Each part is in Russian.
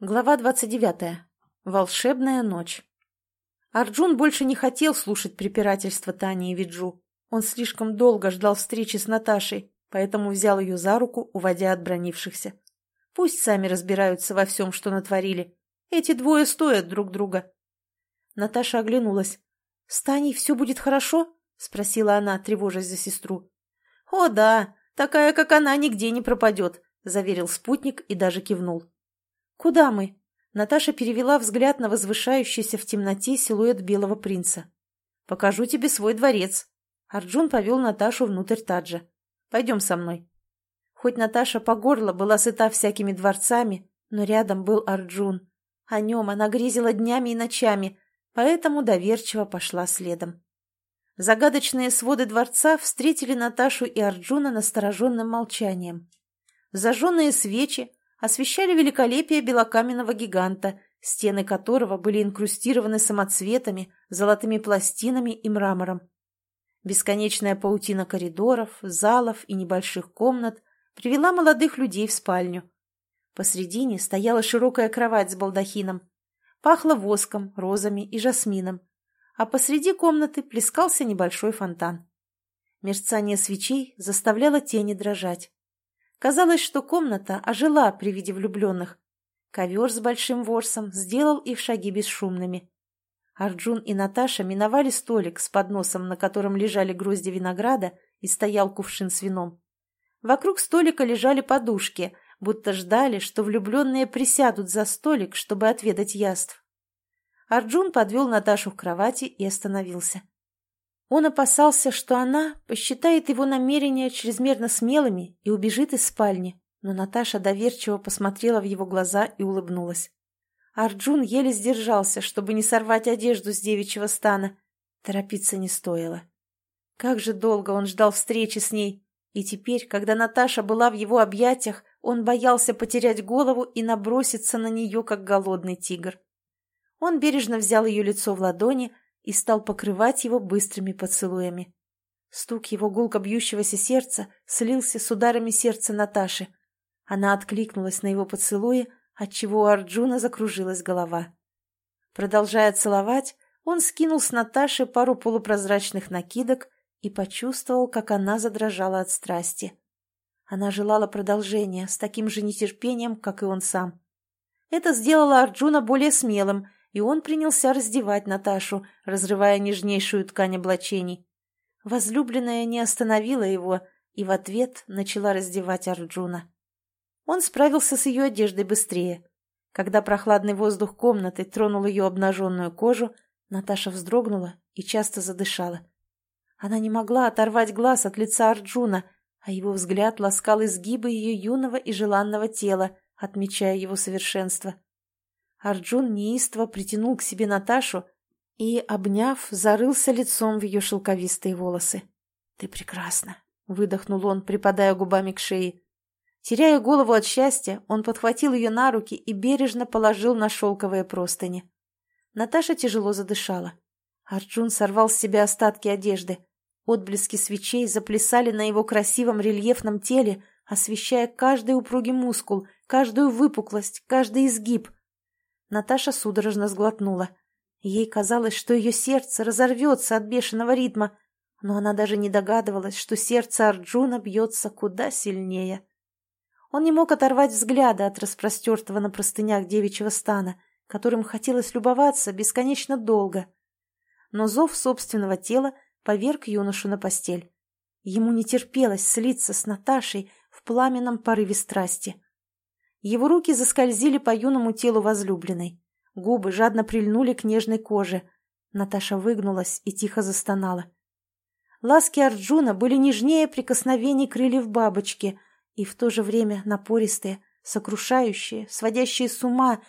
Глава 29. Волшебная ночь. Арджун больше не хотел слушать препирательства Тани и Виджу. Он слишком долго ждал встречи с Наташей, поэтому взял ее за руку, уводя от бронившихся. Пусть сами разбираются во всем, что натворили. Эти двое стоят друг друга. Наташа оглянулась. «С Таней все будет хорошо?» — спросила она, тревожась за сестру. «О да, такая, как она, нигде не пропадет», — заверил спутник и даже кивнул. «Куда мы?» Наташа перевела взгляд на возвышающийся в темноте силуэт белого принца. «Покажу тебе свой дворец». Арджун повел Наташу внутрь Таджа. «Пойдем со мной». Хоть Наташа по горло была сыта всякими дворцами, но рядом был Арджун. О нем она грезила днями и ночами, поэтому доверчиво пошла следом. Загадочные своды дворца встретили Наташу и Арджуна настороженным молчанием. Зажженные свечи, освещали великолепие белокаменного гиганта, стены которого были инкрустированы самоцветами, золотыми пластинами и мрамором. Бесконечная паутина коридоров, залов и небольших комнат привела молодых людей в спальню. Посредине стояла широкая кровать с балдахином. Пахло воском, розами и жасмином, а посреди комнаты плескался небольшой фонтан. Мерцание свечей заставляло тени дрожать. Казалось, что комната ожила при виде влюбленных. Ковер с большим ворсом сделал их шаги бесшумными. Арджун и Наташа миновали столик с подносом, на котором лежали грозди винограда, и стоял кувшин с вином. Вокруг столика лежали подушки, будто ждали, что влюбленные присядут за столик, чтобы отведать яств. Арджун подвел Наташу к кровати и остановился. Он опасался, что она посчитает его намерения чрезмерно смелыми и убежит из спальни, но Наташа доверчиво посмотрела в его глаза и улыбнулась. Арджун еле сдержался, чтобы не сорвать одежду с девичьего стана. Торопиться не стоило. Как же долго он ждал встречи с ней, и теперь, когда Наташа была в его объятиях, он боялся потерять голову и наброситься на нее, как голодный тигр. Он бережно взял ее лицо в ладони, и стал покрывать его быстрыми поцелуями. Стук его гулко бьющегося сердца слился с ударами сердца Наташи. Она откликнулась на его поцелуи, отчего у Арджуна закружилась голова. Продолжая целовать, он скинул с Наташи пару полупрозрачных накидок и почувствовал, как она задрожала от страсти. Она желала продолжения с таким же нетерпением, как и он сам. Это сделало Арджуна более смелым и он принялся раздевать Наташу, разрывая нежнейшую ткань облачений. Возлюбленная не остановила его и в ответ начала раздевать Арджуна. Он справился с ее одеждой быстрее. Когда прохладный воздух комнаты тронул ее обнаженную кожу, Наташа вздрогнула и часто задышала. Она не могла оторвать глаз от лица Арджуна, а его взгляд ласкал изгибы ее юного и желанного тела, отмечая его совершенство. Арджун неистово притянул к себе Наташу и, обняв, зарылся лицом в ее шелковистые волосы. «Ты прекрасна!» — выдохнул он, припадая губами к шее. Теряя голову от счастья, он подхватил ее на руки и бережно положил на шелковые простыни. Наташа тяжело задышала. Арджун сорвал с себя остатки одежды. Отблески свечей заплясали на его красивом рельефном теле, освещая каждый упругий мускул, каждую выпуклость, каждый изгиб — Наташа судорожно сглотнула. Ей казалось, что ее сердце разорвется от бешеного ритма, но она даже не догадывалась, что сердце Арджуна бьется куда сильнее. Он не мог оторвать взгляда от распростертого на простынях девичьего стана, которым хотелось любоваться бесконечно долго. Но зов собственного тела поверг юношу на постель. Ему не терпелось слиться с Наташей в пламенном порыве страсти. Его руки заскользили по юному телу возлюбленной. Губы жадно прильнули к нежной коже. Наташа выгнулась и тихо застонала. Ласки Арджуна были нежнее прикосновений крыльев бабочки и в то же время напористые, сокрушающие, сводящие с ума.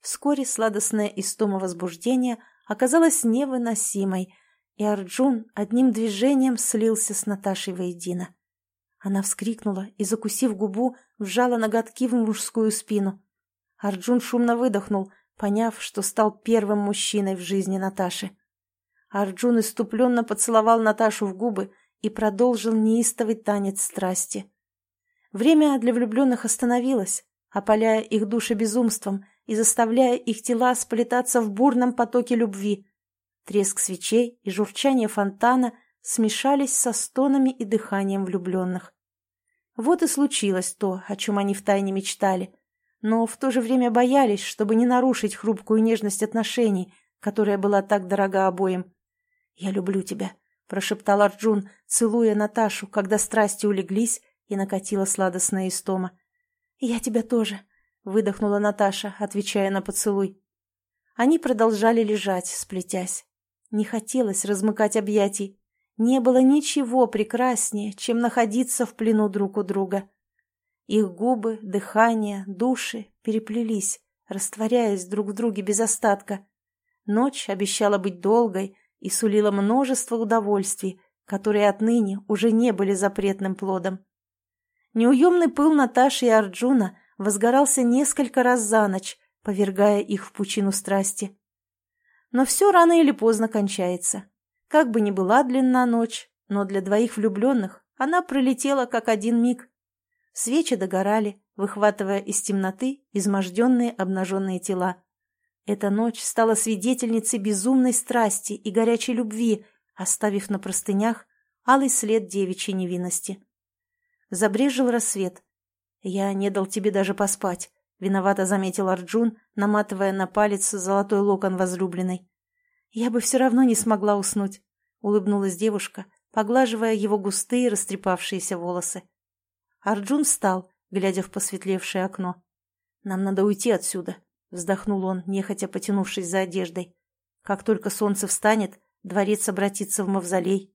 Вскоре сладостная истома возбуждения оказалась невыносимой, и Арджун одним движением слился с Наташей воедино. Она вскрикнула и, закусив губу, вжала ноготки в мужскую спину. Арджун шумно выдохнул, поняв, что стал первым мужчиной в жизни Наташи. Арджун иступленно поцеловал Наташу в губы и продолжил неистовый танец страсти. Время для влюбленных остановилось, опаляя их души безумством и заставляя их тела сплетаться в бурном потоке любви. Треск свечей и журчание фонтана смешались со стонами и дыханием влюбленных. Вот и случилось то, о чем они втайне мечтали, но в то же время боялись, чтобы не нарушить хрупкую нежность отношений, которая была так дорога обоим. «Я люблю тебя», — прошептал Арджун, целуя Наташу, когда страсти улеглись и накатила сладостная истома. «Я тебя тоже», — выдохнула Наташа, отвечая на поцелуй. Они продолжали лежать, сплетясь. Не хотелось размыкать объятий. Не было ничего прекраснее, чем находиться в плену друг у друга. Их губы, дыхание, души переплелись, растворяясь друг в друге без остатка. Ночь обещала быть долгой и сулила множество удовольствий, которые отныне уже не были запретным плодом. Неуемный пыл Наташи и Арджуна возгорался несколько раз за ночь, повергая их в пучину страсти. Но все рано или поздно кончается. Как бы ни была длинна ночь, но для двоих влюбленных она пролетела как один миг. Свечи догорали, выхватывая из темноты изможденные обнаженные тела. Эта ночь стала свидетельницей безумной страсти и горячей любви, оставив на простынях алый след девичьей невинности. Забрежил рассвет. «Я не дал тебе даже поспать», — виновато заметил Арджун, наматывая на палец золотой локон возлюбленной. «Я бы все равно не смогла уснуть», — улыбнулась девушка, поглаживая его густые растрепавшиеся волосы. Арджун встал, глядя в посветлевшее окно. «Нам надо уйти отсюда», — вздохнул он, нехотя потянувшись за одеждой. «Как только солнце встанет, дворец обратится в мавзолей».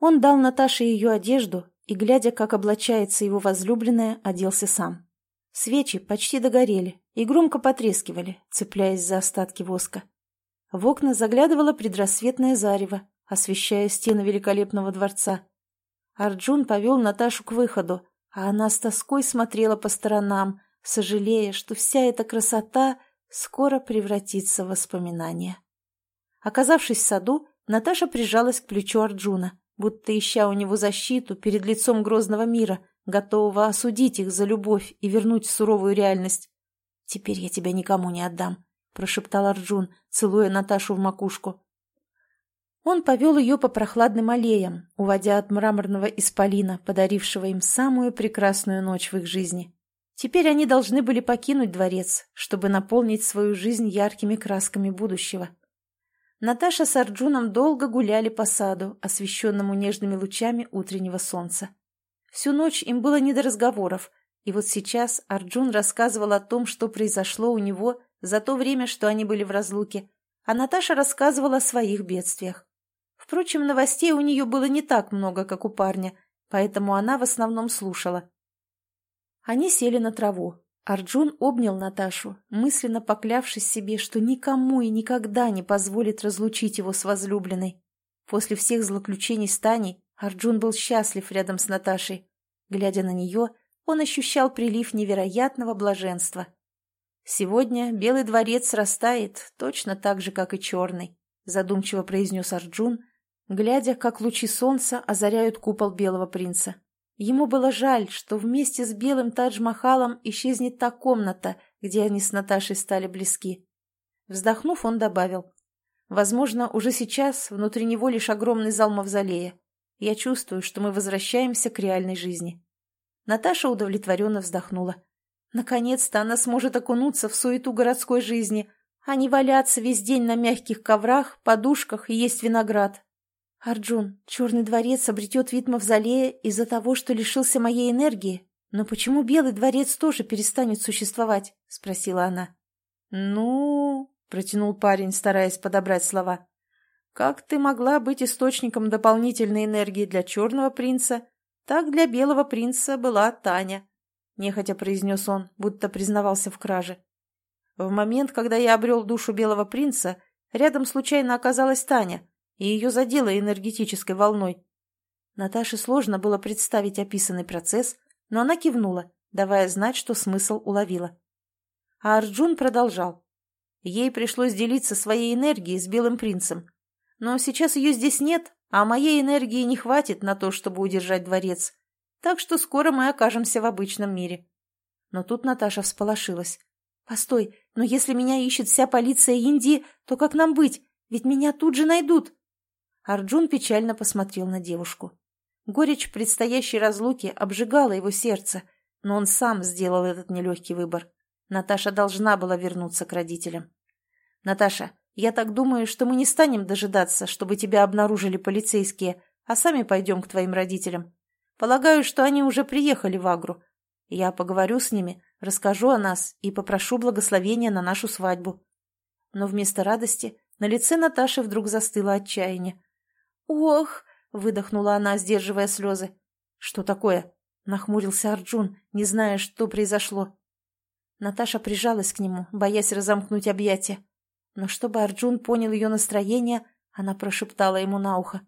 Он дал Наташе ее одежду и, глядя, как облачается его возлюбленная, оделся сам. Свечи почти догорели и громко потрескивали, цепляясь за остатки воска. В окна заглядывало предрассветное зарево, освещая стены великолепного дворца. Арджун повел Наташу к выходу, а она с тоской смотрела по сторонам, сожалея, что вся эта красота скоро превратится в воспоминания. Оказавшись в саду, Наташа прижалась к плечу Арджуна, будто ища у него защиту перед лицом грозного мира, готового осудить их за любовь и вернуть суровую реальность. «Теперь я тебя никому не отдам», — прошептал Арджун, целуя Наташу в макушку. Он повел ее по прохладным аллеям, уводя от мраморного исполина, подарившего им самую прекрасную ночь в их жизни. Теперь они должны были покинуть дворец, чтобы наполнить свою жизнь яркими красками будущего. Наташа с Арджуном долго гуляли по саду, освещенному нежными лучами утреннего солнца. Всю ночь им было не до разговоров, и вот сейчас Арджун рассказывал о том, что произошло у него за то время, что они были в разлуке, а Наташа рассказывала о своих бедствиях. Впрочем, новостей у нее было не так много, как у парня, поэтому она в основном слушала. Они сели на траву, Арджун обнял Наташу, мысленно поклявшись себе, что никому и никогда не позволит разлучить его с возлюбленной. После всех злоключений с Таней Арджун был счастлив рядом с Наташей. Глядя на нее, он ощущал прилив невероятного блаженства. «Сегодня Белый дворец растает точно так же, как и Черный», задумчиво произнес Арджун, глядя, как лучи солнца озаряют купол Белого принца. Ему было жаль, что вместе с белым Тадж-Махалом исчезнет та комната, где они с Наташей стали близки. Вздохнув, он добавил. «Возможно, уже сейчас внутри него лишь огромный зал мавзолея. Я чувствую, что мы возвращаемся к реальной жизни». Наташа удовлетворенно вздохнула. Наконец-то она сможет окунуться в суету городской жизни, а не валяться весь день на мягких коврах, подушках и есть виноград. «Арджун, Черный дворец обретет вид мавзолея из-за того, что лишился моей энергии. Но почему Белый дворец тоже перестанет существовать?» — спросила она. «Ну...» — протянул парень, стараясь подобрать слова. «Как ты могла быть источником дополнительной энергии для Черного принца, так для Белого принца была Таня», — нехотя произнес он, будто признавался в краже. «В момент, когда я обрел душу Белого принца, рядом случайно оказалась Таня» и ее задело энергетической волной. Наташе сложно было представить описанный процесс, но она кивнула, давая знать, что смысл уловила. А Арджун продолжал. Ей пришлось делиться своей энергией с Белым принцем. Но сейчас ее здесь нет, а моей энергии не хватит на то, чтобы удержать дворец. Так что скоро мы окажемся в обычном мире. Но тут Наташа всполошилась. Постой, но если меня ищет вся полиция Индии, то как нам быть? Ведь меня тут же найдут. Арджун печально посмотрел на девушку. Горечь предстоящей разлуки обжигала его сердце, но он сам сделал этот нелегкий выбор. Наташа должна была вернуться к родителям. «Наташа, я так думаю, что мы не станем дожидаться, чтобы тебя обнаружили полицейские, а сами пойдем к твоим родителям. Полагаю, что они уже приехали в Агру. Я поговорю с ними, расскажу о нас и попрошу благословения на нашу свадьбу». Но вместо радости на лице Наташи вдруг застыло отчаяние. «Ох!» — выдохнула она, сдерживая слезы. «Что такое?» — нахмурился Арджун, не зная, что произошло. Наташа прижалась к нему, боясь разомкнуть объятия. Но чтобы Арджун понял ее настроение, она прошептала ему на ухо.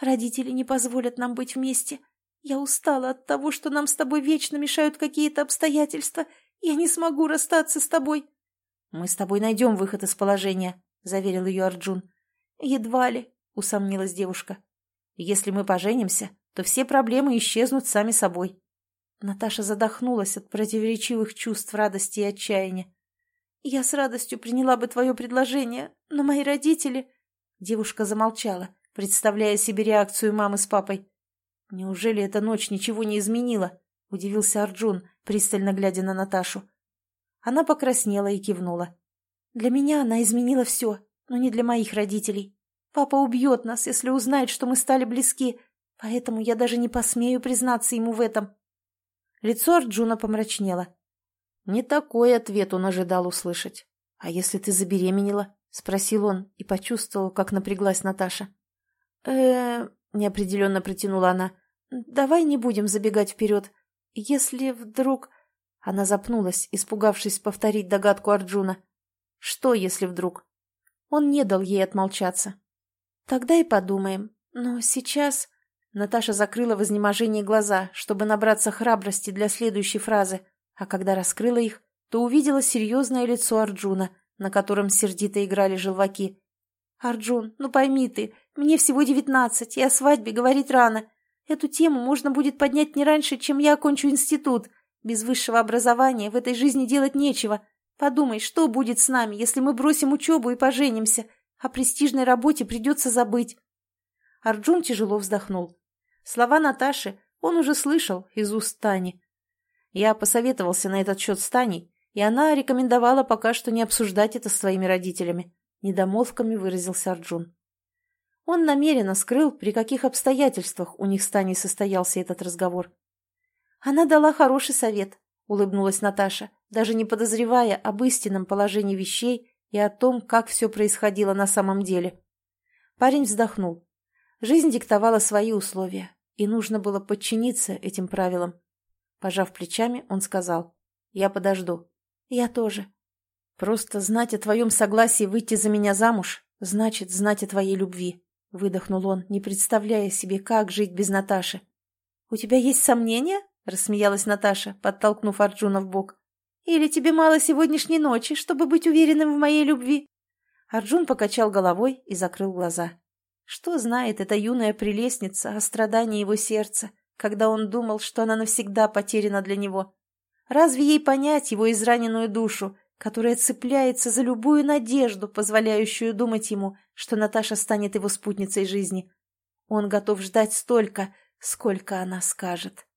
«Родители не позволят нам быть вместе. Я устала от того, что нам с тобой вечно мешают какие-то обстоятельства. Я не смогу расстаться с тобой». «Мы с тобой найдем выход из положения», — заверил ее Арджун. «Едва ли», — усомнилась девушка. «Если мы поженимся, то все проблемы исчезнут сами собой». Наташа задохнулась от противоречивых чувств радости и отчаяния. «Я с радостью приняла бы твое предложение, но мои родители...» Девушка замолчала, представляя себе реакцию мамы с папой. «Неужели эта ночь ничего не изменила?» — удивился Арджун, пристально глядя на Наташу. Она покраснела и кивнула. «Для меня она изменила все, но не для моих родителей. Папа убьет нас, если узнает, что мы стали близки, поэтому я даже не посмею признаться ему в этом». Лицо Арджуна помрачнело. Не такой ответ он ожидал услышать. «А если ты забеременела?» — спросил он и почувствовал, как напряглась Наташа. э неопределенно протянула она. «Давай не будем забегать вперед. Если вдруг...» Она запнулась, испугавшись повторить догадку Арджуна. «Что, если вдруг?» Он не дал ей отмолчаться. «Тогда и подумаем. Но сейчас...» Наташа закрыла в изнеможении глаза, чтобы набраться храбрости для следующей фразы, а когда раскрыла их, то увидела серьезное лицо Арджуна, на котором сердито играли желваки. «Арджун, ну пойми ты, мне всего девятнадцать, и о свадьбе говорить рано. Эту тему можно будет поднять не раньше, чем я окончу институт. Без высшего образования в этой жизни делать нечего. Подумай, что будет с нами, если мы бросим учебу и поженимся? О престижной работе придется забыть». Арджун тяжело вздохнул. Слова Наташи он уже слышал из уст Тани. Я посоветовался на этот счет с Таней, и она рекомендовала пока что не обсуждать это с своими родителями. Недомолвками выразился Арджун. Он намеренно скрыл, при каких обстоятельствах у них с Таней состоялся этот разговор. «Она дала хороший совет», — улыбнулась Наташа, даже не подозревая об истинном положении вещей и о том, как все происходило на самом деле. Парень вздохнул. Жизнь диктовала свои условия, и нужно было подчиниться этим правилам. Пожав плечами, он сказал, «Я подожду». «Я тоже». «Просто знать о твоем согласии выйти за меня замуж, значит знать о твоей любви», — выдохнул он, не представляя себе, как жить без Наташи. «У тебя есть сомнения?» — рассмеялась Наташа, подтолкнув Арджуна в бок. «Или тебе мало сегодняшней ночи, чтобы быть уверенным в моей любви?» Арджун покачал головой и закрыл глаза. Что знает эта юная прелестница о страдании его сердца, когда он думал, что она навсегда потеряна для него? Разве ей понять его израненную душу, которая цепляется за любую надежду, позволяющую думать ему, что Наташа станет его спутницей жизни? Он готов ждать столько, сколько она скажет.